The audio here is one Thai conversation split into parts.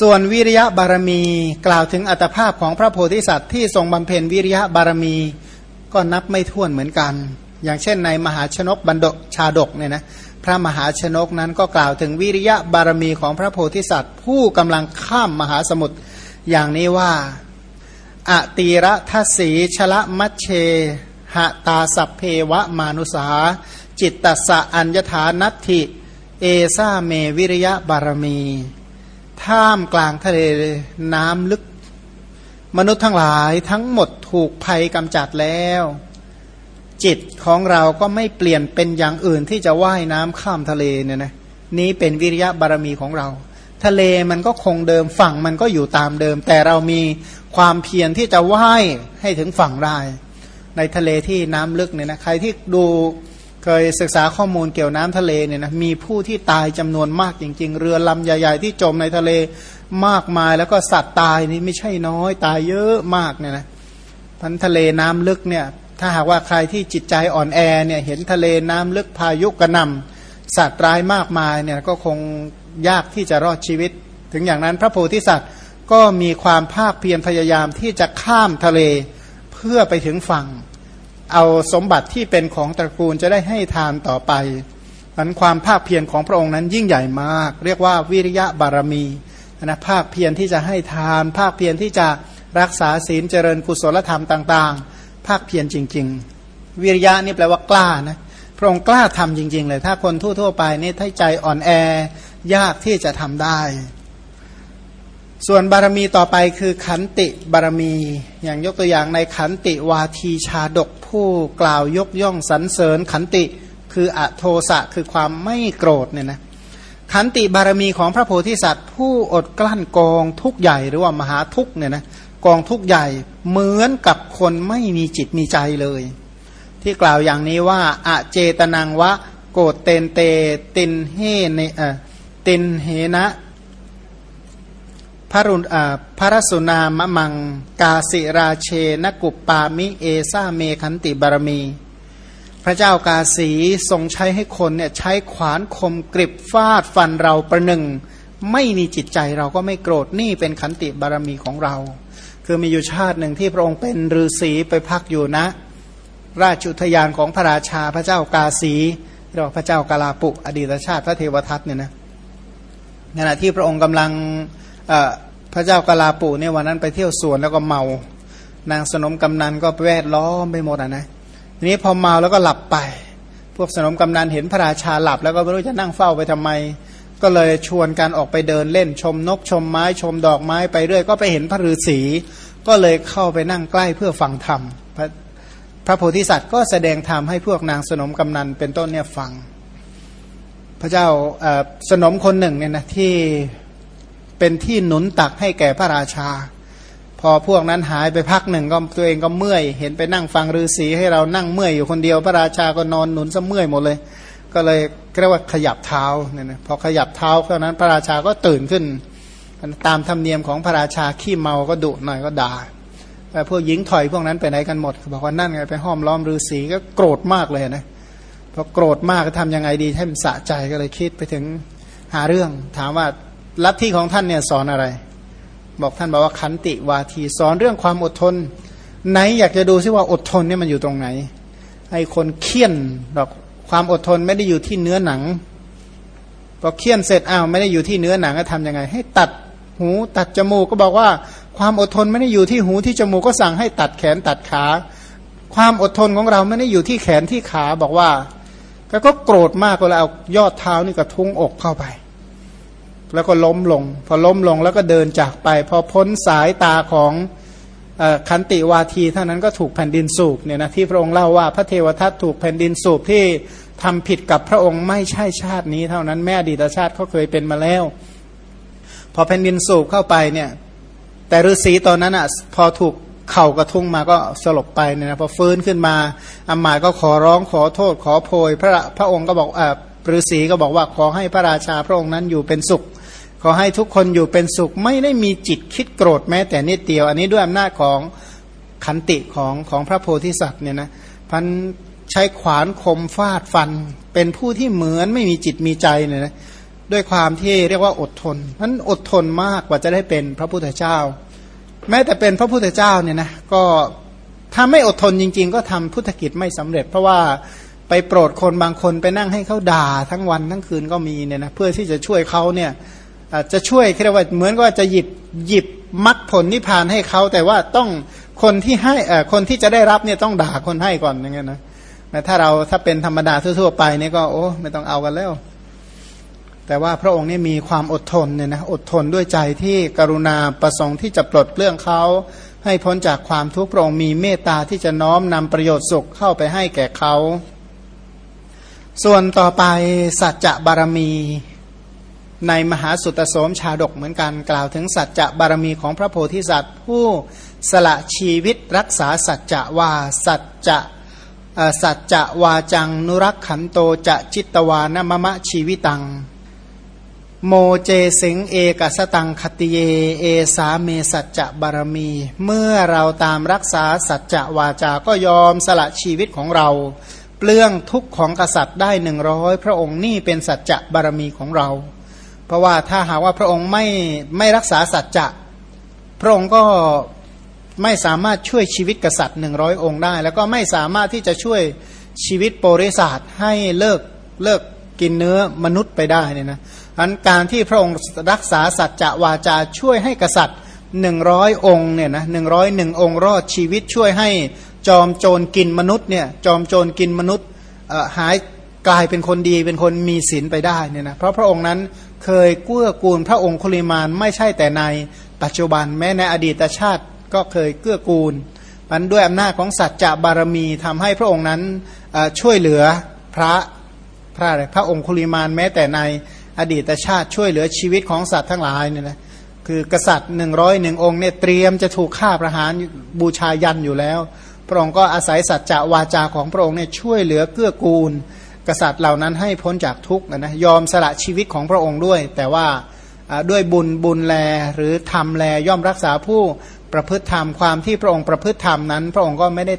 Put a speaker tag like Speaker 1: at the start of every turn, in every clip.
Speaker 1: ส่วนวิริยะบารมีกล่าวถึงอัตภาพของพระโพธิสัตว์ที่ทรงบำเพ็ญวิริยะบารมีก็นับไม่ถ้วนเหมือนกัน อย่างเช่นในมหาชนกบันดชาดกเนี่ยนะพระมหาชนกนั้นก็กล่าวถึงวิริยะบารมีของพระโพธิสัตว์ ผู้กำลังข้ามมหาสมุทรอย่างนี้ว่าอตีระทศีชละมัชเชหะตาสัพเพวะมานุสา จิตตสะอัญญฐานัตถิ เอซาเมวิริยะบารมี ท่ามกลางทะเลน้ำลึก มนุษย์ทั้งหลายทั้งหมดถูกภัยกำจัดแล้ว จิตของเราก็ไม่เปลี่ยนเป็นอย่างอื่นที่จะว่ายน้ำข้ามทะเลเนี่ยนะนี้เป็นวิริยะบารมีของเรา ทะเลมันก็คงเดิมฝั่งมันก็อยู่ตามเดิม แต่เรามีความเพียรที่จะว่ายให้ถึงฝั่งได้ ในทะเลที่น้ำลึกเนี่ยนะใครที่ดู เคยศึกษาข้อมูลเกี่ยวน้ำทะเลเนี่ยนะมีผู้ที่ตายจำนวนมากจริง ๆ เรือลำใหญ่ ๆ ที่จมในทะเลมากมายแล้วก็สัตว์ตายนี่ไม่ใช่น้อย ตายเยอะมากเนี่ยนะพันทะเลน้ำลึกเนี่ยถ้าหากว่าใครที่จิตใจอ่อนแอเนี่ยเห็นทะเลน้ำลึกพายุกระหน่ำสัตว์ร้ายมากมายเนี่ยก็คงยากที่จะรอดชีวิต ถึงอย่างนั้นพระโพธิสัตว์ก็มีความภาคเพียรพยายามที่จะข้ามทะเลเพื่อไปถึงฝั่ง เอาสมบัติที่เป็นของตระกูลจะได้ให้ทานต่อไปมันความภาคเพียรของพระองค์นั้นยิ่งใหญ่มาก เรียกว่าวิริยะบารมีนะภาคเพียรที่จะให้ทาน ภาคเพียรที่จะรักษาศีลเจริญกุศลธรรมต่าง ๆ ภาคเพียรจริง ๆ วิริยะนี่แปลว่ากล้านะพระองค์กล้าทำจริง ๆ เลย ถ้าคนทั่วๆไปนี่ถ้าใจอ่อนแอยากที่จะทำได้ ส่วนบารมีต่อไปคือขันติบารมี อย่างยกตัวอย่างในขันติวาทีชาดกผู้กล่าวยกย่องสรรเสริญ ขันติคืออโทสะคือความไม่โกรธเนี่ยนะขันติบารมีของพระโพธิสัตว์ ผู้อดกลั้นกองทุกใหญ่หรือว่ามหาทุกเนี่ยนะกองทุกใหญ่เหมือนกับคนไม่มีจิตมีใจเลย ที่กล่าวอย่างนี้ว่าอะเจตนังวะ โกตเตนเตตินเฮเนเอตินเหนะ พระรุนพระรสุนามะมัง กาสิราเชนกุปปามิเอซาเมคันติบารมี พระเจ้ากาสีทรงใช้ให้คนเนี่ยใช้ขวานคมกริบฟาดฟันเราประหนึ่ง ไม่มีจิตใจเราก็ไม่โกรธนี่เป็นขันติบารมีของเรา คือมีอยู่ชาติหนึ่งที่พระองค์เป็นฤาษีไปพักอยู่นะ ราชุทยานของพระราชาพระเจ้ากาสีเรียกว่าพระเจ้ากาลาปุ อดีตชาติพระเทวทัตเนี่ยนะขณะที่พระองค์กำลัง พระเจ้ากาลาปูเนี่ยวันนั้นไปเที่ยวสวนแล้วก็เมา นางสนมกำนันก็แวดล้อมไปหมดอะนะทีนี้พอเมาแล้วก็หลับไป พวกสนมกำนันเห็นพระราชาหลับ แล้วก็ไม่รู้จะนั่งเฝ้าไปทำไม ก็เลยชวนกันออกไปเดินเล่นชมนกชมไม้ชมดอกไม้ไปเรื่อยก็ไปเห็นพระฤาษีก็เลยเข้าไปนั่งใกล้เพื่อฟังธรรมพระพระโพธิสัตว์ก็แสดงธรรมให้พวกนางสนมกำนันเป็นต้นเนี่ยฟัง พระเจ้าสนมคนหนึ่งเนี่ยนะที่ เป็นที่หนุนตักให้แก่พระราชา พอพวกนั้นหายไปพักหนึ่งก็ตัวเองก็เมื่อย เห็นไปนั่งฟังฤาษีให้เรานั่งเมื่อยอยู่คนเดียวพระราชาก็นอนหนุนซะเมื่อยหมดเลย ก็เลยเรียกว่าขยับเท้าเนี่ยนะพอขยับเท้าเท่านั้นพระราชาก็ตื่นขึ้น ตามธรรมเนียมของพระราชาขี้เมาก็ดุหน่อยก็ด่าแต่พวกหญิงถอยพวกนั้นไปไหนกันหมดบอกว่านั่นไงไปห้อมล้อมฤาษีก็โกรธมากเลยนะพอโกรธมากก็ทำยังไงดีให้มันสะใจก็เลยคิดไปถึงหาเรื่องถามว่า ลัทธิของท่านเนี่ยสอนอะไร บอกท่านบอกว่าขันติวาทีสอนเรื่องความอดทน ไหนอยากจะดูซิว่าอดทนเนี่ยมันอยู่ตรงไหนให้คนเคี่ยนบอกความอดทนไม่ได้อยู่ที่เนื้อหนังพอเคี่ยนเสร็จอ้าวไม่ได้อยู่ที่เนื้อหนังก็ทำยังไง ให้ตัดหูตัดจมูกก็บอกว่า ความอดทนไม่ได้อยู่ที่หูที่จมูกก็สั่งให้ตัดแขนตัดขา ความอดทนของเราไม่ได้อยู่ที่แขนที่ขาบอกว่าก็โกรธมากก็เลยเอายอดเท้านี่กระทุ้งอกเข้าไป แล้วก็ล้มลง พอล้มลงแล้วก็เดินจากไป พอพ้นสายตาของขันติวาทีเท่านั้นก็ถูกแผ่นดินสูบเนี่ยนะที่พระองค์เล่าว่าพระเทวทัตถูกแผ่นดินสูบที่ทำผิดกับพระองค์ไม่ใช่ชาตินี้เท่านั้นแม่ดีตชาติเขาเคยเป็นมาแล้ว พอแผ่นดินสูบเข้าไปเนี่ย แต่ฤาษีตอนนั้นอะพอถูกเข่ากระทุ้งมาก็สลบไปเนี่ยนะพอฟื้นขึ้นมาอามาก็ขอร้องขอโทษขอโพย พระพระองค์ก็บอกอ่าฤาษีก็บอกว่าขอให้พระราชาพระองค์นั้นอยู่เป็นสุข ขอให้ทุกคนอยู่เป็นสุขไม่ได้มีจิตคิดโกรธแม้แต่นิดเดียว อันนี้ด้วยอำนาจของขันติของของพระโพธิสัตว์เนี่ยนะพันใช้ขวานคมฟาดฟัน เป็นผู้ที่เหมือนไม่มีจิตมีใจเนี่ยนะด้วยความที่เรียกว่าอดทนนั้นอดทนมากกว่าจะได้เป็นพระพุทธเจ้า แม้แต่เป็นพระพุทธเจ้าเนี่ยนะก็ถ้าไม่อดทนจริง ๆ ก็ทำพุทธกิจไม่สำเร็จ เพราะว่าไปโปรดคนบางคนไปนั่งให้เขาด่าทั้งวันทั้งคืนก็มีเนี่ยนะเพื่อที่จะช่วยเขาเนี่ย จะช่วยเรียกว่าเหมือนก็จะหยิบหยิบมัดผลนิพพานให้เขาแต่ว่าต้องคนที่ให้คนที่จะได้รับเนี่ยต้องด่าคนให้ก่อนอย่างเงี้ยนะแต่ถ้าเราถ้าเป็นธรรมดาทั่วๆไปนี่ก็โอ้ไม่ต้องเอากันแล้ว แต่ว่าพระองค์นี่มีความอดทนเนี่ยนะอดทนด้วยใจที่กรุณาประสงค์ที่จะปลดเปลื้องเขาให้พ้นจากความทุกข์พระองค์มีเมตตาที่จะน้อมนำประโยชน์สุขเข้าไปให้แก่เขา ส่วนต่อไปสัจจะบารมี ในมหาสุตโสมชาดกเหมือนกันกล่าวถึงสัจจะบารมีของพระโพธิสัตว์ ผู้สละชีวิตรักษาสัจจะว่าสัจจะสัจจะวาจัง นุรักขันโตจะจิตวานมมะชีวิตัง โมเจสิงเอกสตังคติเย เอสาเมสัจจะบารมี เมื่อเราตามรักษาสัจจะวาจาก็ยอมสละชีวิตของเราเปลื้องทุกข์ของกษัตริย์ได้หนึ่งร้อยพระองค์นี่เป็นสัจจะบารมีของเรา เพราะว่าถ้าหากว่าพระองค์ไม่ไม่รักษาสัจจะพระองค์ก็ไม่สามารถช่วยชีวิตกษัตริย์หนึ่งร้อยองค์ได้ แล้วก็ไม่สามารถที่จะช่วยชีวิตโปริศาสให้เลิกเลิกกินเนื้อมนุษย์ไปได้เนี่ยนะอันการที่พระองค์รักษาสัจจะวาจาช่วยให้กษัตริย์หนึ่งร้อยองค์เนี่ยนะหนึ่งร้อยหนึ่งองค์รอดชีวิตช่วยให้จอมโจรกินมนุษย์เนี่ยจอมโจรกินมนุษย์หายกลายเป็นคนดีเป็นคนมีศีลไปได้เนี่ยนะเพราะพระองค์นั้น เคยเกู้อกูลพระองค์คุลิมานไม่ใช่แต่ในปัจจุบันแม้ในอดีตชาติก็เคยเกื้อกูลมันด้วยอำนาจของสัจจะบารมีทำให้พระองค์นั้นช่วยเหลือพระพระอะไรพระองค์คุลิมานแม้แต่ในอดีตชาติช่วยเหลือชีวิตของสัตว์ทั้งหลายเนี่ยนะคือกษัตริย์หนึ่งร้อยหนึ่งองค์เนี่ยเตรียมจะถูกฆ่าประหารบูชายันอยู่แล้ว พระองค์ก็อาศัยสัจจะวาจาของพระองค์เนี่ยช่วยเหลือเกื้อกูล กษัตริย์เหล่านั้นให้พ้นจากทุกข์นะยอมสละชีวิตของพระองค์ด้วย แต่ว่าด้วยบุญบุญแลหรือทำแลย่อมรักษาผู้ประพฤติธรรมความที่พระองค์ประพฤติธรรมนั้น พระองค์ก็ไม่ได้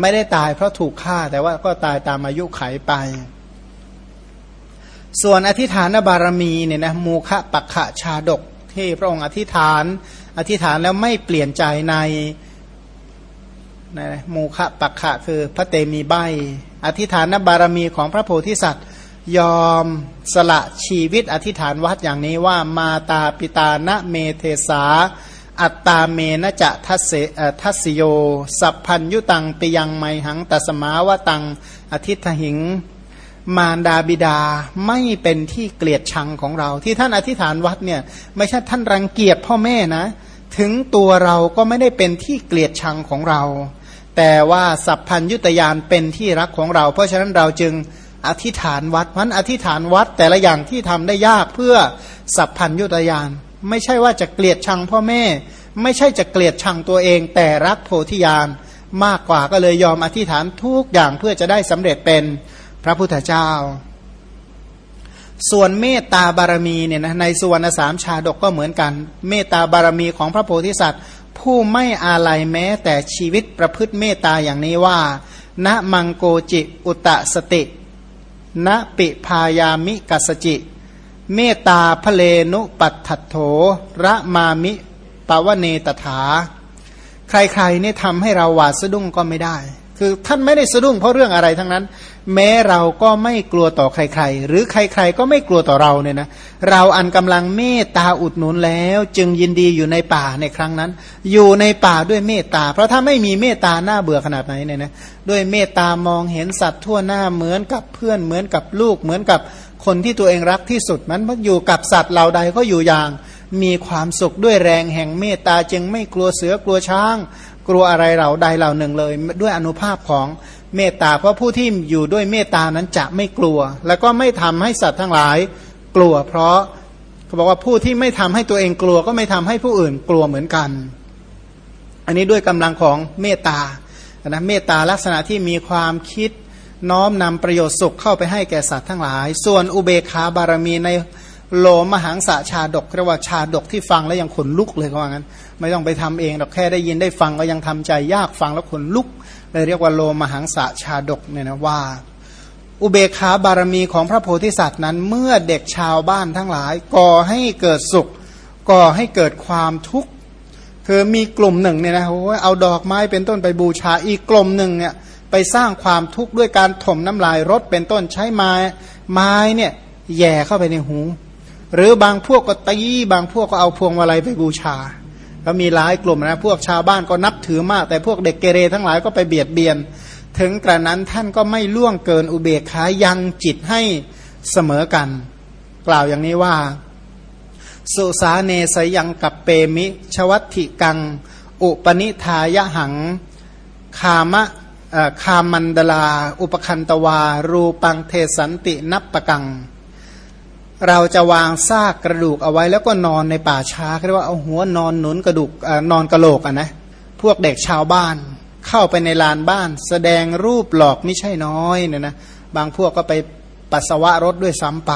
Speaker 1: ไม่ได้ตายเพราะถูกฆ่า แต่ว่าก็ตายตามอายุไขไป ส่วนอธิฐานบารมีเนี่ยนะมูคะปักขะชาดกที่พระองค์อธิษฐาน อธิษฐานแล้วไม่เปลี่ยนใจในนมูคะปักขะคือพระเตมีใบ อธิฐานบารมีของพระโพธิสัตว์ ยอมสละชีวิตอธิษฐานวัดอย่างนี้ว่ามาตาปิตานะเมเทสา อัตตาเมนะจะทัสเสทัสโย สัพพัญยุตังปิยังไมหังตัสมาวตังอธิฐหิงมารดาบิดาไม่เป็นที่เกลียดชังของเรา ที่ท่านอธิษฐานวัดเนี่ยไม่ใช่ท่านรังเกียจพ่อแม่นะ ถึงตัวเราก็ไม่ได้เป็นที่เกลียดชังของเรา แต่ว่าสัพพัญยุตยานเป็นที่รักของเรา เพราะฉะนั้นเราจึงอธิษฐานวัดมันอธิษฐานวัดแต่ละอย่างที่ทำได้ยากเพื่อสัพพัญยุตยาน ไม่ใช่ว่าจะเกลียดชังพ่อแม่ ไม่ใช่จะเกลียดชังตัวเอง แต่รักโพธิญาณมากกว่าก็เลยยอมอธิษฐานทุกอย่างเพื่อจะได้สำเร็จเป็นพระพุทธเจ้า ส่วนเมตตาบารมีเนี่ยนะในสุวรรณสามชาดกก็เหมือนกัน เมตตาบารมีของพระโพธิสัตว์ ผู้ไม่อาลัยแม้แต่ชีวิตประพฤติเมตตาอย่างนี้ว่า ณมังโกจิอุตะสติ ณปิพายามิกัสจิ เมตตาพเลนุปัตถัโถระมามิปวเนตถา ใครๆนี่ทำให้เราหวาดสะดุ้งก็ไม่ได้ คือท่านไม่ได้สะดุ้งเพราะเรื่องอะไรทั้งนั้น แม้เราก็ไม่กลัวต่อใครๆ หรือใครๆก็ไม่กลัวต่อเราเนี่ยนะเราอันกำลังเมตตาอุดหนุนแล้ว จึงยินดีอยู่ในป่าในครั้งนั้น อยู่ในป่าด้วยเมตตา เพราะถ้าไม่มีเมตตาหน้าเบื่อขนาดไหนเนี่ยนะด้วยเมตตามองเห็นสัตว์ทั่วหน้าเหมือนกับเพื่อนเหมือนกับลูกเหมือนกับคนที่ตัวเองรักที่สุดมันอยู่กับสัตว์เหล่าใดก็อยู่อย่างมีความสุขด้วยแรงแห่งเมตตาจึงไม่กลัวเสือกลัวช้าง กลัวอะไรเหล่าใดเหล่าหนึ่งเลย ด้วยอนุภาพของเมตตา เพราะผู้ที่อยู่ด้วยเมตตานั้นจะไม่กลัว แล้วก็ไม่ทำให้สัตว์ทั้งหลายกลัว เพราะเขาบอกว่าผู้ที่ไม่ทำให้ตัวเองกลัว ก็ไม่ทำให้ผู้อื่นกลัวเหมือนกัน อันนี้ด้วยกำลังของเมตตานะเมตตาลักษณะที่มีความคิดน้อมนำประโยชน์สุขเข้าไปให้แก่สัตว์ทั้งหลาย ส่วนอุเบคาบารมีในโลมหังสะชาดกเรียกว่าชาดกที่ฟังแล้วยังขนลุกเลยเขาว่างั้น ไม่ต้องไปทำเองหรอกแค่ได้ยินได้ฟังก็ยังทำใจยากฟังแล้วขนลุกเลยเรียกว่าโลมหังสะชาดกเนี่ยนะว่า อุเบกขาบารมีของพระโพธิสัตว์นั้น เมื่อเด็กชาวบ้านทั้งหลาย ก่อให้เกิดสุข ก่อให้เกิดความทุกข์คือมีกลุ่มหนึ่งเนี่ยนะเอาดอกไม้เป็นต้นไปบูชาอีกกลุ่มหนึ่งเนี่ยไปสร้างความทุกข์ด้วยการถมน้ำลายรถเป็นต้นใช้ไม้ไม้เนี่ยแย่เข้าไปในหู หรือบางพวกก็ตีบางพวกก็เอาพวงมาลัยไปบูชา ก็มีหลายกลุ่มนะพวกชาวบ้านก็นับถือมาก แต่พวกเด็กเกเรทั้งหลายก็ไปเบียดเบียน ถึงกระนั้นท่านก็ไม่ล่วงเกินอุเบกขายังจิตให้เสมอกัน กล่าวอย่างนี้ว่า สุสาเนสยังกับเปมิชวัติกัง อุปนิทายหัง คามะคามันดลา อุปคันตวา รูปังเทสันตินับปะกัง เราจะวางซากกระดูกเอาไว้แล้วก็นอนในป่าช้าเรียกว่าเอาหัวนอนหนุนกระดูกนอนกระโหลกอะนะพวกเด็กชาวบ้าน เข้าไปในลานบ้าน แสดงรูปหลอกไม่ใช่น้อยเนี่ยนะบางพวกก็ไปปัสสาวะรถด้วยซ้ำไป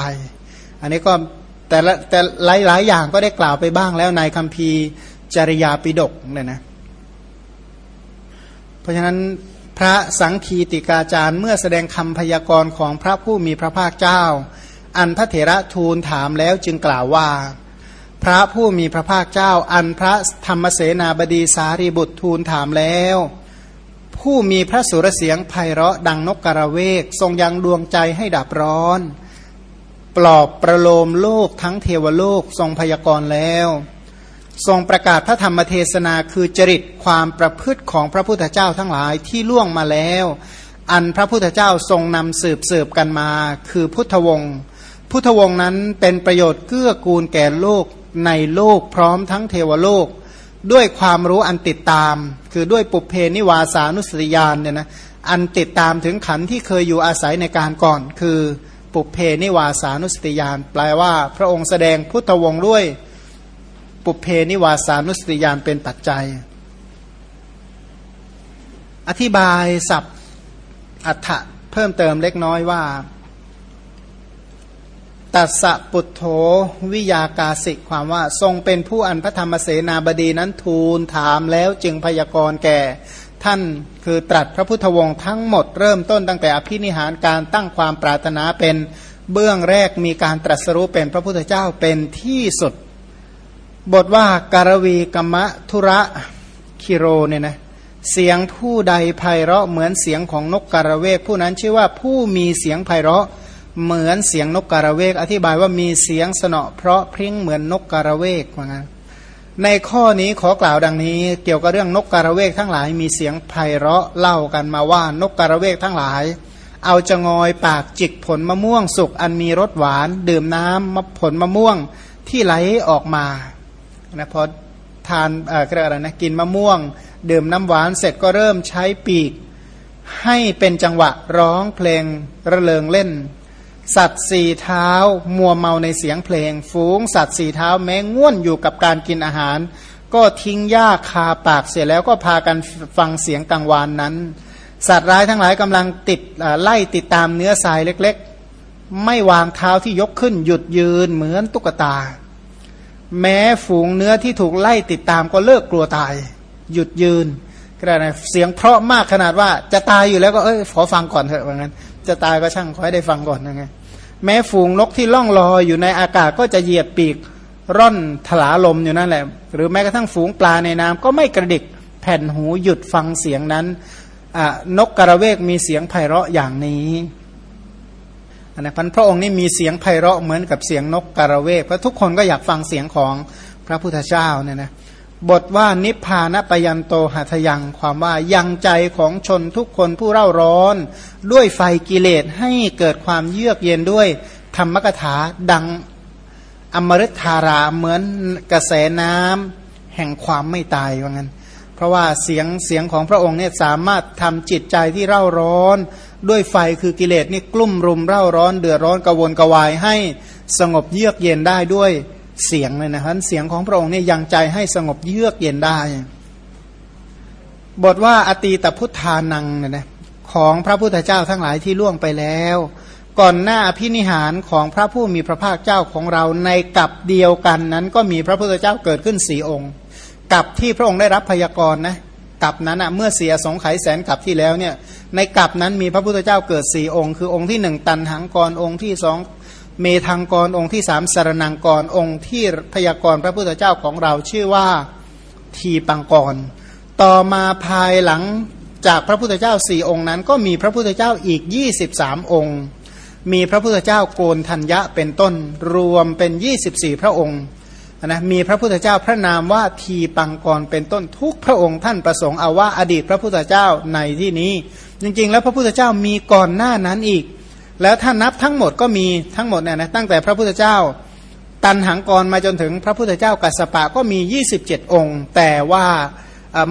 Speaker 1: อันนี้ก็แต่ละแต่หลายหลายอย่างก็ได้กล่าวไปบ้างแล้วในคัมภีร์จริยาปิฎกเนี่ยนะเพราะฉะนั้นพระสังคีติกาจารย์เมื่อแสดงคำพยากรณ์ของพระผู้มีพระภาคเจ้า อันพระเถระทูลถามแล้วจึงกล่าวว่า พระผู้มีพระภาคเจ้า อันพระธรรมเสนาบดีสารีบุตรทูลถามแล้ว ผู้มีพระสุรเสียงไพเราะดังนกกระเวก ทรงยังดวงใจให้ดับร้อน ปลอบประโลมโลกทั้งเทวโลกทรงพยากรณ์แล้ว ทรงประกาศพระธรรมเทศนาคือจริตความประพฤติของพระพุทธเจ้าทั้งหลายที่ล่วงมาแล้ว อันพระพุทธเจ้าทรงนำสืบสืบกันมา คือพุทธวงศ์ พุทธวงศ์นั้นเป็นประโยชน์เกื้อกูลแก่โลกในโลกพร้อมทั้งเทวโลก ด้วยความรู้อันติดตาม คือด้วยปุเพนิวาสานุสติยานเนี่ยนะอันติดตามถึงขันที่เคยอยู่อาศัยในการก่อน คือปุเพนิวาสานุสติยานแปลว่าพระองค์แสดงพุทธวงศ์ด้วยปุเพนิวาสานุสติยานเป็นปัจจัย อธิบายศัพท์อัฏฐะเพิ่มเติมเล็กน้อยว่า ตัสสะปุถโธวิยากาสิกความว่าทรงเป็นผู้อันพระธรรมเสนาบดีนั้นทูลถามแล้วจึงพยากรณ์แก่ ท่านคือตรัสพระพุทธวงศ์ทั้งหมดเริ่มต้นตั้งแต่อภินิหารการตั้งความปรารถนาเป็นเบื้องแรกมีการตรัสรู้เป็นพระพุทธเจ้าเป็นที่สุด บทว่าการวีกรรมธุระคิโรเนี่ยนะเสียงผู้ใดไพเราะเหมือนเสียงของนกกระเวกผู้นั้นชื่อว่าผู้มีเสียงไพเราะ เหมือนเสียงนกกระเวก อธิบายว่ามีเสียงสนอเพราะพริ้งเหมือนนกกระเวกว่างั้นในข้อนี้ขอกล่าวดังนี้ เกี่ยวกับเรื่องนกกระเวกทั้งหลาย มีเสียงไพเราะเล่ากันมาว่านกกระเวกทั้งหลาย เอาจะงอยปากจิกผลมะม่วงสุกอันมีรสหวาน ดื่มน้ำมผลมะม่วงที่ไหลออกมานะพอทานเอ่ออะไรนะกินมะม่วง ดื่มน้ำหวานเสร็จก็เริ่มใช้ปีก ให้เป็นจังหวะร้องเพลงระเริงเล่น สัตว์สี่เท้ามัวเมาในเสียงเพลง ฝูงสัตว์สี่เท้าแม้ง่วนอยู่กับการกินอาหาร ก็ทิ้งหญ้าคาปากเสียแล้วก็พากันฟังเสียงกังวานนั้น สัตว์ร้ายทั้งหลายกำลังติดไล่ติดตามเนื้อทรายเล็กๆ ไม่วางเท้าที่ยกขึ้นหยุดยืนเหมือนตุ๊กตา แม้ฝูงเนื้อที่ถูกไล่ติดตามก็เลิกกลัวตาย หยุดยืนก็ได้นะเสียงเพราะมากขนาดว่าจะตายอยู่แล้วก็เอ้ยขอฟังก่อนเถอะว่างั้น จะตายก็ช่างขอให้ได้ฟังก่อนนะไงแม้ฝูงนกที่ล่องลอยอยู่ในอากาศก็จะเหยียบปีกร่อนถลาลมอยู่นั่นแหละ หรือแม้กระทั่งฝูงปลาในน้ำก็ไม่กระดิกแผ่นหูหยุดฟังเสียงนั้นนกกระเวกมีเสียงไพเราะอย่างนี้นะพันพระองค์นี่มีเสียงไพเราะเหมือนกับเสียงนกกระเวกเพราะทุกคนก็อยากฟังเสียงของพระพุทธเจ้าเนี่ยนะ บทว่านิพพานปยันโตหัตยังความว่ายังใจของชนทุกคนผู้เร่าร้อน ด้วยไฟกิเลสให้เกิดความเยือกเย็นด้วยธรรมกถาดังอมฤตธาราเหมือนกระแสน้ำแห่งความไม่ตายว่างั้น เพราะว่าเสียงเสียงของพระองค์เนี่ยสามารถทำจิตใจที่เร่าร้อน ด้วยไฟคือกิเลสนี่กลุ่มรุมเร่าร้อนเดือดร้อนกระวนกระวายให้สงบเยือกเย็นได้ด้วย เสียงเลยนะครับเสียงของพระองค์เนี่ยยังใจให้สงบเยือกเย็นได้ บทว่าอตีตพุทธานังเนี่ยนะของพระพุทธเจ้าทั้งหลายที่ล่วงไปแล้ว ก่อนหน้าพินิหารของพระผู้มีพระภาคเจ้าของเราในกับเดียวกันนั้น ก็มีพระพุทธเจ้าเกิดขึ้นสี่องค์กับที่พระองค์ได้รับพยากรณ์นะกับนั้นอะเมื่อเสียสงไขยแสนกับที่แล้วเนี่ยในกับนั้นมีพระพุทธเจ้าเกิดสี่องค์ คือองค์ที่หนึ่งตันหังกรองค์ที่สอง เมธังกรองค์ที่สามสารนังกรองค์ที่พยากรพระพุทธเจ้าของเราชื่อว่าทีปังกร ต่อมาภายหลังจากพระพุทธเจ้าสี่องค์นั้น ก็มีพระพุทธเจ้าอีก 23 องค์ มีพระพุทธเจ้าโกนทัญญะเป็นต้นรวมเป็น 24 พระองค์นะมีพระพุทธเจ้าพระนามว่าทีปังกรเป็นต้นทุกพระองค์ท่านประสงค์เอาว่าอดีตพระพุทธเจ้าในที่นี้ จริงๆ แล้วพระพุทธเจ้ามีก่อนหน้านั้นอีก แล้วถ้านับทั้งหมดก็มีทั้งหมดเนี่ยนะตั้งแต่พระพุทธเจ้า ตันหังกรมาจนถึงพระพุทธเจ้ากัสสปะก็มี 27 องค์ แต่ว่า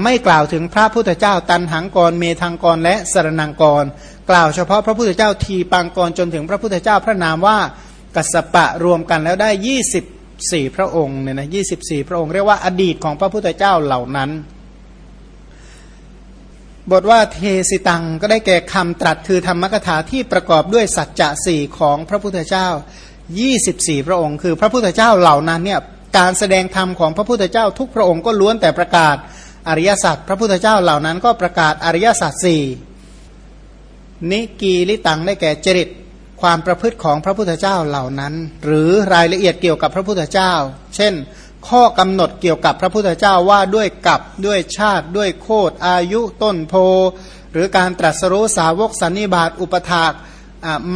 Speaker 1: ไม่กล่าวถึงพระพุทธเจ้า ตันหังกรเมธังกรและสรนังกร กล่าวเฉพาะพระพุทธเจ้าทีปังกรจนถึงพระพุทธเจ้าพระนามว่ากัสสปะรวมกันแล้วได้ 24 พระองค์เนี่ยนะ24พระองค์เรียกว่าอดีตของพระพุทธเจ้าเหล่านั้น บทว่าเทสิตังก็ได้แก่คำตรัสคือธรรมกถาที่ประกอบด้วยสัจจะสี่ของพระพุทธเจ้า 24 พระองค์ คือพระพุทธเจ้าเหล่านั้นเนี่ยการแสดงธรรมของพระพุทธเจ้าทุกพระองค์ก็ล้วนแต่ประกาศอริยสัจพระพุทธเจ้าเหล่านั้นก็ประกาศอริยสัจสี่นิกีลิตังได้แก่จริตความประพฤติของพระพุทธเจ้าเหล่านั้น หรือรายละเอียดเกี่ยวกับพระพุทธเจ้า เช่น ข้อกำหนดเกี่ยวกับพระพุทธเจ้าว่าด้วยกับด้วยชาติด้วยโคดอายุต้นโพ หรือการตรัสรู้สาวกสันนิบาตอุปถาก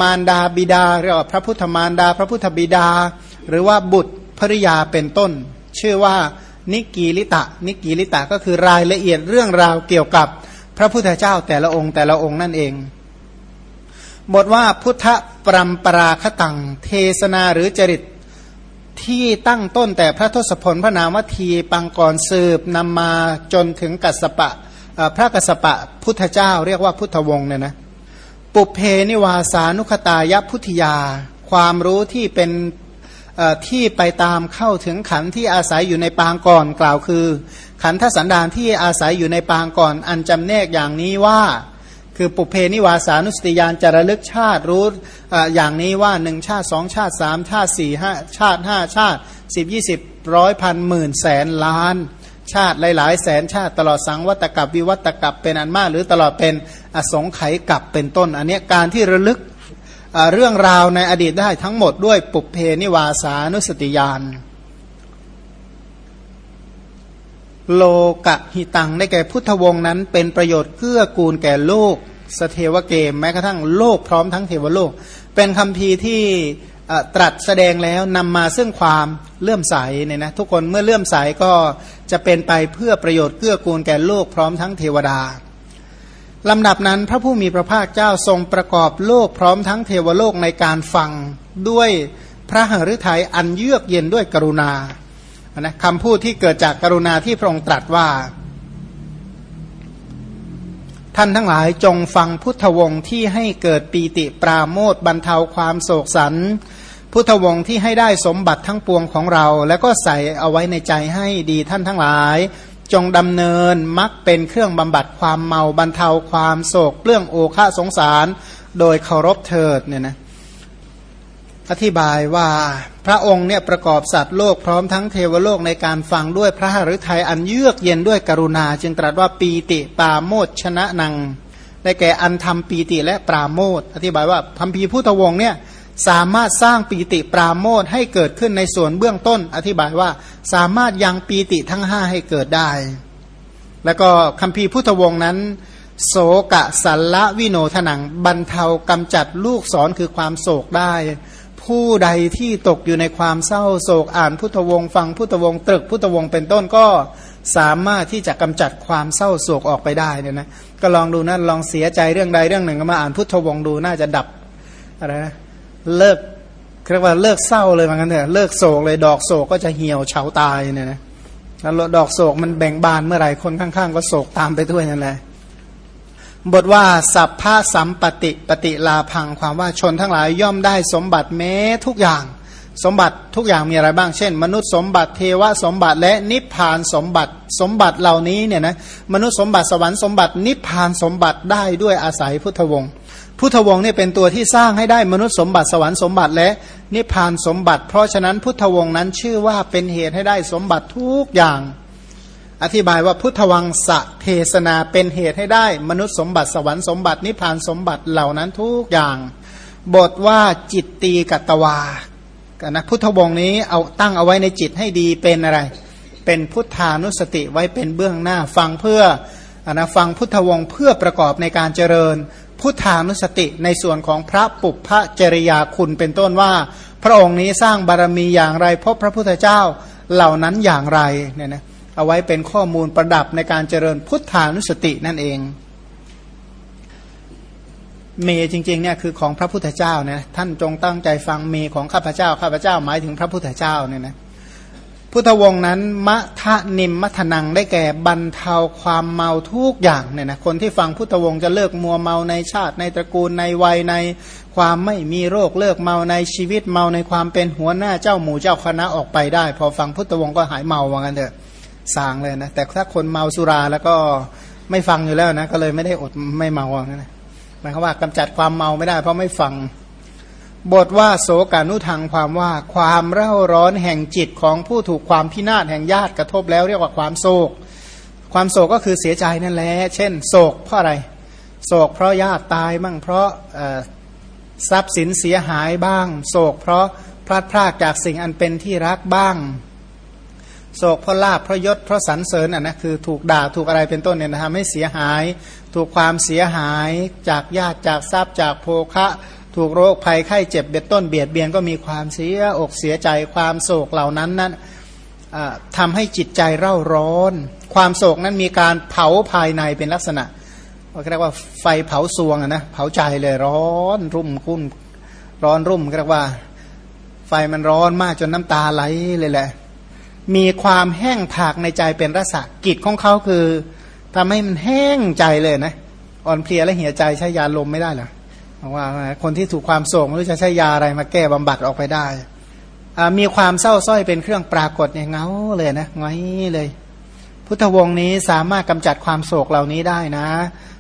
Speaker 1: มารดาบิดาเรียกว่าพระพุทธมารดา พระพุทธบิดา หรือว่าบุตรภริยาเป็นต้น ชื่อว่านิกีลิตะ นิกีลิตะก็คือรายละเอียดเรื่องราวเกี่ยวกับพระพุทธเจ้าแต่ละองค์แต่ละองค์นั่นเองบทว่าพุทธปรัมปราคตัง เทศนาหรือจริต ที่ตั้งต้นแต่พระทศพลพระนามวทีปังกรสืบนำมาจนถึงกัสปะพระกัสปะพุทธเจ้า เรียกว่าพุทธวงศ์เนี่ยนะปุเพนิวาสานุคตายพุทธิยา ความรู้ที่เป็นที่ไปตามเข้าถึงขันที่อาศัยอยู่ในปางก่อนกล่าวคือ ขันธสันดานที่อาศัยอยู่ในปางก่อน อันจำแนกอย่างนี้ว่า คือปุเพนิวาสานุสติยานจะระลึกชาติรู้อย่างนี้ว่าหนึ่งชาติสองชาติสามชาติสี่ห้าชาติห้าชาติสิบยี่สิบร้อยพันหมื่นแสนล้าน ชาติหลาย ๆ แสนชาติตลอดสังวัตกับวิวัตกับเป็นอันมาก หรือตลอดเป็นอสงไขยกับเป็นต้น อันนี้การที่ระลึกเรื่องราวในอดีตได้ทั้งหมดด้วยปุเพนิวาสานุสติยาน โลกะหิตังได้แก่พุทธวงศ์นั้น เป็นประโยชน์เกื้อกูลแก่โลกสเทวเกม แม้กระทั่งโลกพร้อมทั้งเทวโลก เป็นคำพีที่ตรัสแสดงแล้วนำมาซึ่งความเลื่อมใสเนี่ยนะทุกคนเมื่อเลื่อมใสก็จะเป็นไปเพื่อประโยชน์เกื้อกูลแก่โลกพร้อมทั้งเทวดาลำดับนั้นพระผู้มีพระภาคเจ้าทรงประกอบโลกพร้อมทั้งเทวโลกในการฟังด้วยพระหฤทัยอันเยือกเย็นด้วยกรุณา นะคำพูดที่เกิดจากกรุณาที่พระองค์ตรัสว่า ท่านทั้งหลายจงฟังพุทธวงศ์ที่ให้เกิดปีติปราโมทบรรเทาความโศกสันพุทธวงศ์ที่ให้ได้สมบัติทั้งปวงของเรา แล้วก็ใส่เอาไว้ในใจให้ดีท่านทั้งหลาย จงดำเนินมักเป็นเครื่องบำบัดความเมาบรรเทาความโศกเรื่องโอฆาสงสาร โดยเคารพเถิดเนี่ยนะ อธิบายว่าพระองค์เนี่ยประกอบสัตว์โลกพร้อมทั้งเทวโลกในการฟังด้วยพระหฤทัยอันเยือกเย็นด้วยกรุณา จึงตรัสว่าปีติปาโมดชนะนังได้แก่อันทำปีติและปราโมทอธิบายว่าพัมพีพุทธวงศ์เนี่ยสามารถสร้างปีติปราโมทให้เกิดขึ้นในส่วนเบื้องต้น อธิบายว่าสามารถยังปีติทั้งห้าให้เกิดได้ แล้วก็คำพีพุทธวงศ์นั้น โสกะสัลละวิโนทนังบรรเทากำจัดลูกศรคือความโศกได้ ผู้ใดที่ตกอยู่ในความเศร้าโศกอ่านพุทธวงศ์ฟังพุทธวงศ์ตรึกพุทธวงศ์เป็นต้นก็สามารถที่จะกำจัดความเศร้าโศกออกไปได้เนี่ยนะก็ลองดูนะลองเสียใจเรื่องใดเรื่องหนึ่งก็มาอ่านพุทธวงศ์ดูน่าจะดับอะไรนะเลิกเรียกว่าเลิกเศร้าเลยเหมือนกันเถอะเลิกโศกเลยดอกโศกก็จะเหี่ยวเฉาตายเนี่ยนะแล้วดอกโศกมันแบ่งบานเมื่อไหร่คนข้างๆ ก็โศกตามไปด้วยนั่นแหละ บทว่าสัพพะสัมปติปฏิลาพังความว่าชนทั้งหลายย่อมได้สมบัติแม้ทุกอย่าง สมบัติทุกอย่างมีอะไรบ้างเช่น มนุษย์สมบัติเทวสมบัติและนิพพานสมบัติสมบัติเหล่านี้เนี่ยนะมนุษย์สมบัติสวรรค์สมบัตินิพพานสมบัติได้ด้วยอาศัยพุทธวงศ์พุทธวงศ์เนี่ยเป็นตัวที่สร้างให้ได้มนุษย์สมบัติสวรรค์สมบัติและนิพพานสมบัติ เพราะฉะนั้นพุทธวงศ์นั้นชื่อว่าเป็นเหตุให้ได้สมบัติทุกอย่าง อธิบายว่าพุทธวังสะเทศนาเป็นเหตุให้ได้ มนุษย์สมบัติสวรรค์สมบัตินิพพานสมบัติเหล่านั้นทุกอย่าง บทว่าจิตตีกัตวานะพุทธวงนี้เอาตั้งเอาไว้ในจิตให้ดีเป็นอะไร เป็นพุทธานุสติไว้เป็นเบื้องหน้าฟังเพื่ออนะฟังพุทธวงเพื่อประกอบในการเจริญ พุทธานุสติในส่วนของพระปุพพจริยาคุณเป็นต้นว่า พระองค์นี้สร้างบารมีอย่างไรพบพระพุทธเจ้าเหล่านั้นอย่างไรเนี่ยนะ เอาไว้เป็นข้อมูลประดับในการเจริญพุทธานุสตินั่นเอง เมจริงๆเนี่ยคือของพระพุทธเจ้านะท่านจงตั้งใจฟังเมของข้าพเจ้าข้าพเจ้าหมายถึงพระพุทธเจ้าเนี่ยนะพุทธวงศ์นั้นมะทะนิมมัทนังได้แก่บรรเทาความเมาทุกอย่างเนี่ยนะคนที่ฟังพุทธวงศ์จะเลิกมัวเมาในชาติในตระกูลในวัยในความไม่มีโรคเลิกเมาในชีวิตเมาในความเป็นหัวหน้าเจ้าหมู่เจ้าคณะออกไปได้ พอฟังพุทธวงศ์ก็หายเมาว่างั้นเถอะ สางเลยนะ แต่ถ้าคนเมาสุราแล้วก็ไม่ฟังอยู่แล้วนะ ก็เลยไม่ได้อดไม่เมาว่างั้นะหมายความว่ากำจัดความเมาไม่ได้ เพราะไม่ฟัง บทว่าโศกานุทางความว่าความเร่าร้อนแห่งจิตของผู้ถูกความพินาศแห่งญาติกระทบแล้วเรียกว่าความโศก ความโศกก็คือเสียใจนั่นแหละ เช่น โศกเพราะอะไร โศกเพราะญาติตายบ้างเพราะทรัพย์สินเสียหายบ้าง โศกเพราะพลาดพลาดจากสิ่งอันเป็นที่รักบ้าง โศกเพราะลาบเพราะยศเพราะสรรเสริญอะนะคือถูกด่าถูกอะไรเป็นต้นเนี่ยนะทำให้เสียหาย ถูกความเสียหายจากญาติจากทรัพย์จากโภคะ ถูกโรคภัยไข้เจ็บเบ็ดต้นเบียดเบียนก็มีความเสียอกเสียใจความโศกเหล่านั้นนั้นทำให้จิตใจเร่าร้อน ความโศกนั้นมีการเผาภายในเป็นลักษณะเรียกว่าไฟเผาสวงนะเผาใจเลยร้อนรุ่มคุ้นร้อนรุ่มเรียกว่า ไฟมันร้อนมากจนน้ำตาไหลเลยแหละ มีความแห้งผากในใจเป็นรสกิจของเขาคือทำให้มันแห้งใจเลยนะ อ่อนเพลียและเหี่ยใจใช้ยาลมไม่ได้หรอว่าคนที่ถูกความโศกไม่รู้จะใช้ยาอะไรมาแก้บำบัดออกไปได้มีความเศร้าส้อยเป็นเครื่องปรากฏอย่างเงาเลยนะไงเลย พุทธวงศ์นี้สามารถกำจัดความโศกเหล่านี้ได้นะ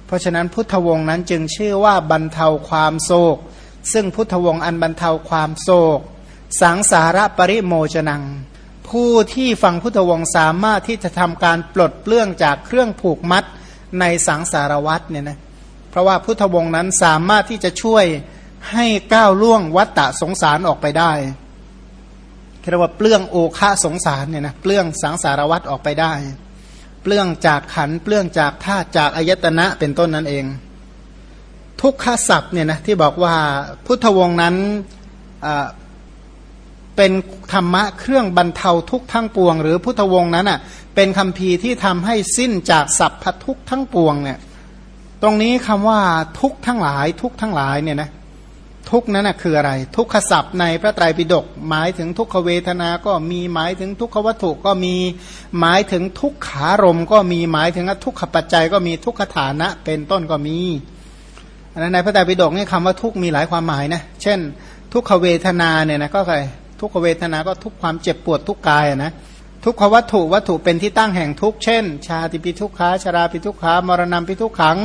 Speaker 1: เพราะฉะนั้นพุทธวงศ์นั้นจึงชื่อว่าบรรเทาความโศก ซึ่งพุทธวงศ์อันบรรเทาความโศก สังสาระปริโมจนัง ผู้ที่ฟังพุทธวงศ์สามารถที่จะทำการปลดเปลื้องจากเครื่องผูกมัดในสังสารวัตเนี่ยนะเพราะว่าพุทธวงศ์นั้นสามารถที่จะช่วยให้ก้าวล่วงวัฏฏะสงสารออกไปได้เรียกว่าเปลื้องโอคาสงสารเนี่ยนะเปลื้องสังสารวัฏออกไปได้ เปลื้องจากขันเปลื้องจากธาตุจากอายตนะเป็นต้นนั่นเอง ทุกขศัพท์เนี่ยนะที่บอกว่าพุทธวงศ์นั้น เป็นธรรมะเครื่องบรรเทาทุกทั้งปวง หรือพุทธวงศ์นั้นอะเป็นคำพีที่ทำให้สิ้นจากสัพพทุกทั้งปวงเนี่ยตรงนี้คำว่าทุกทั้งหลาย ทุกทั้งหลายเนี่ยนะทุกนั้นนะคืออะไร ทุกขศัพท์ในพระไตรปิฎกหมายถึงทุกขเวทนา ก็มีหมายถึงทุกขวัตถุก็มีหมายถึงทุกขารมก็มีหมายถึงทุกขปัจจัยก็มีทุกขฐานะ เป็นต้นก็มีอันนั้นในพระไตรปิฎกนี่คำว่าทุกมีหลายความหมายนะเช่น ทุกขเวทนาเนี่ยนะก็อะไร ทุกขเวทนาก็ทุกความเจ็บปวดทุกกายนะทุกขวัตถุวัตถุเป็นที่ตั้งแห่งทุกเช่น ชาติปิทุกขาชราปิทุกขามรณะปิทุกขัง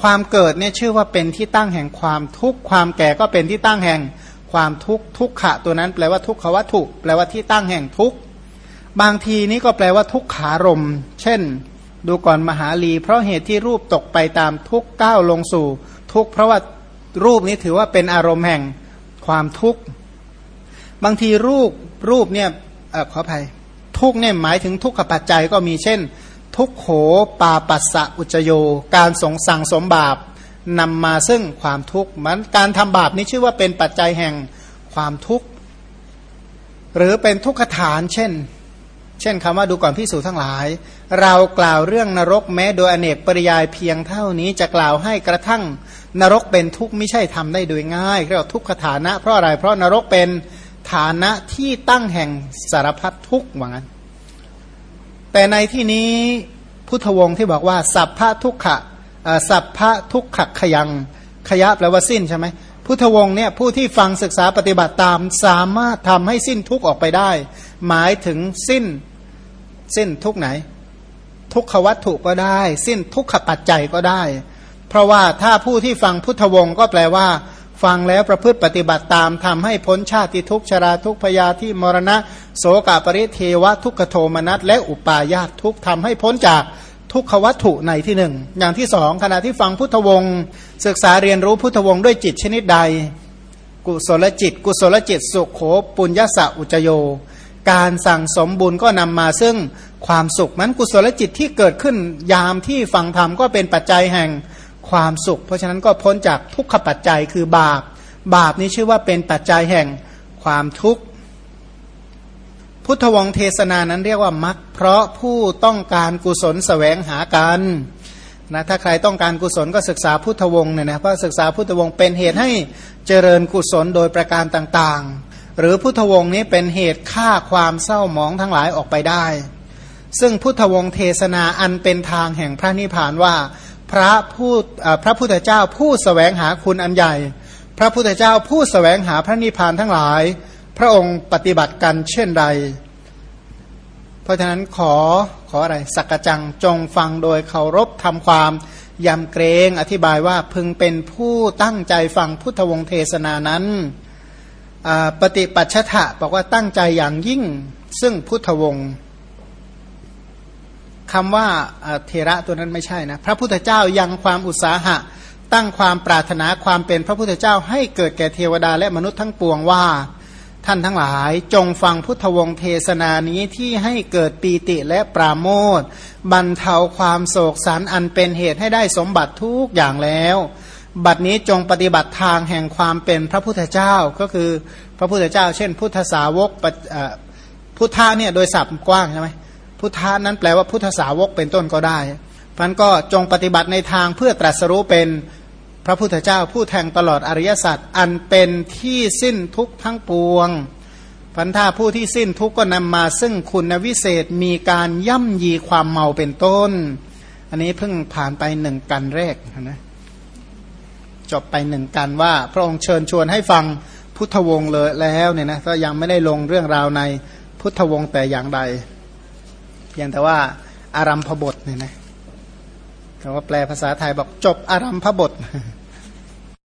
Speaker 1: ความเกิดเนี่ยชื่อว่าเป็นที่ตั้งแห่งความทุกข์ความแก่ก็เป็นที่ตั้งแห่งความทุกข์ทุกขะตัวนั้นแปลว่าทุกขวัตถุ แปลว่าที่ตั้งแห่งทุกข์บางทีนี้ก็แปลว่าทุกขารม เช่น ดูก่อนมหาลี เพราะเหตุที่รูปตกไปตามทุกก้าวลงสู่ ทุกเพราะว่ารูปนี้ถือว่าเป็นอารมณ์แห่งความทุกข์ บางทีรูปรูปเนี่ยอขออภัยทุกเนี่ยหมายถึงทุกขปัจจัยก็มีเช่น ทุกโขปาปัสสะอุจโย การสงสั่งสมบาปนำมาซึ่งความทุกข์มันการทำบาปนี้ชื่อว่าเป็นปัจจัยแห่งความทุกข์ หรือเป็นทุกขฐานเช่น เช่นคำว่าดูก่อนพิสูจทั้งหลาย เรากล่าวเรื่องนรกแม้โดยอเนกปริยายเพียงเท่านี้จะกล่าวให้กระทั่งนรกเป็นทุกข์ไม่ใช่ทำได้โดยง่ายเรียกว่าทุกขฐานะเพราะอะไรเพราะนรกเป็น ฐานะที่ตั้งแห่งสารพัดทุกข์ว่างั้น แต่ในที่นี้พุทธวงศ์ที่บอกว่า สัพพะทุกขะสัพพะทุกขะขยังขยะแปลว่าสิ้นใช่ไหมพุทธวงศ์เนี่ยผู้ที่ฟังศึกษาปฏิบัติตามสามารถทำให้สิ้นทุกข์ออกไปได้ หมายถึงสิ้นสิ้นทุกไหน ทุกขวัตถุก็ได้ สิ้นทุกขปัจจัยก็ได้ เพราะว่าถ้าผู้ที่ฟังพุทธวงศ์ก็แปลว่า ฟังแล้วประพฤติปฏิบัติตามทำให้พ้นชาติทุกชราทุกพยาที่มรณะ โสกาปริเทวทุกขโทมนัสและอุปาญาตทุกทำให้พ้นจากทุกขวัตถุในที่หนึ่งอย่างที่สองขณะที่ฟังพุทธวงศ์ศึกษาเรียนรู้พุทธวงศ์ด้วยจิตชนิดใด กุศลจิต กุศลจิตสุขโขปุญญสะอุจโย การสั่งสมบุญก็นำมาซึ่งความสุขมันกุศลจิตที่เกิดขึ้นยามที่ฟังธรรมก็เป็นปัจจัยแห่ง ความสุข เพราะฉะนั้นก็พ้นจากทุกขปัจจัยคือบาป บาปนี้ชื่อว่าเป็นปัจจัยแห่งความทุกข์พุทธวงเทศนานั้นเรียกว่ามักเพราะผู้ต้องการกุศลแสวงหากันนะถ้าใครต้องการกุศลก็ศึกษาพุทธวงเนี่ยนะเพราะศึกษาพุทธวงเป็นเหตุให้เจริญกุศลโดยประการต่างๆ หรือพุทธวงนี้เป็นเหตุฆ่าความเศร้าหมองทั้งหลายออกไปได้ ซึ่งพุทธวงเทศนาอันเป็นทางแห่งพระนิพพานว่า พระผู้พระพุทธเจ้าผู้สแสวงหาคุณอันใหญ่ พระพุทธเจ้าผู้สแสวงหาพระนิพพานทั้งหลาย พระองค์ปฏิบัติกันเช่นใด เพราะฉะนั้นขอขออะไรสักจังจงฟังโดยเคารพทำความยำเกรงอธิบายว่าพึงเป็นผู้ตั้งใจฟังพุทธวงศ์เทศนานั้นปฏิปัชชะบอกว่าตั้งใจอย่างยิ่งซึ่งพุทธวงศ์ คำว่าเทระตัวนั้นไม่ใช่นะ พระพุทธเจ้ายังความอุตสาหะ ตั้งความปรารถนาความเป็นพระพุทธเจ้าให้เกิดแก่เทวดาและมนุษย์ทั้งปวงว่าท่านทั้งหลายจงฟังพุทธวงศ์เทศนานี้ที่ให้เกิดปีติและปราโมทบรรเทาความโศกสันอันเป็นเหตุให้ได้สมบัติทุกอย่างแล้ว บัดนี้จงปฏิบัติทางแห่งความเป็นพระพุทธเจ้าก็คือพระพุทธเจ้า เช่น พุทธสาวกพุทธะเนี่ยโดยศัพท์กว้างใช่ไหม พุทธะนั้นแปลว่าพุทธสาวกเป็นต้นก็ได้พันก็จงปฏิบัติในทางเพื่อตรัสรู้เป็นพระพุทธเจ้าผู้แทงตลอดอริยสัจอันเป็นที่สิ้นทุกทั้งปวงพันธาผู้ที่สิ้นทุกก็นำมาซึ่งคุณวิเศษมีการย่ำยีความเมาเป็นต้น อันนี้เพิ่งผ่านไปหนึ่งกันแรกนะจบไปหนึ่งกันว่า พระองค์เชิญชวนให้ฟังพุทธวงศ์เลยแล้วเนี่ยนะก็ยังไม่ได้ลงเรื่องราวในพุทธวงศ์แต่อย่างใด เพียงแต่ว่าอารัมพบทเนี่ยนะคำว่าแปลภาษาไทยบอกจบอารัมพบท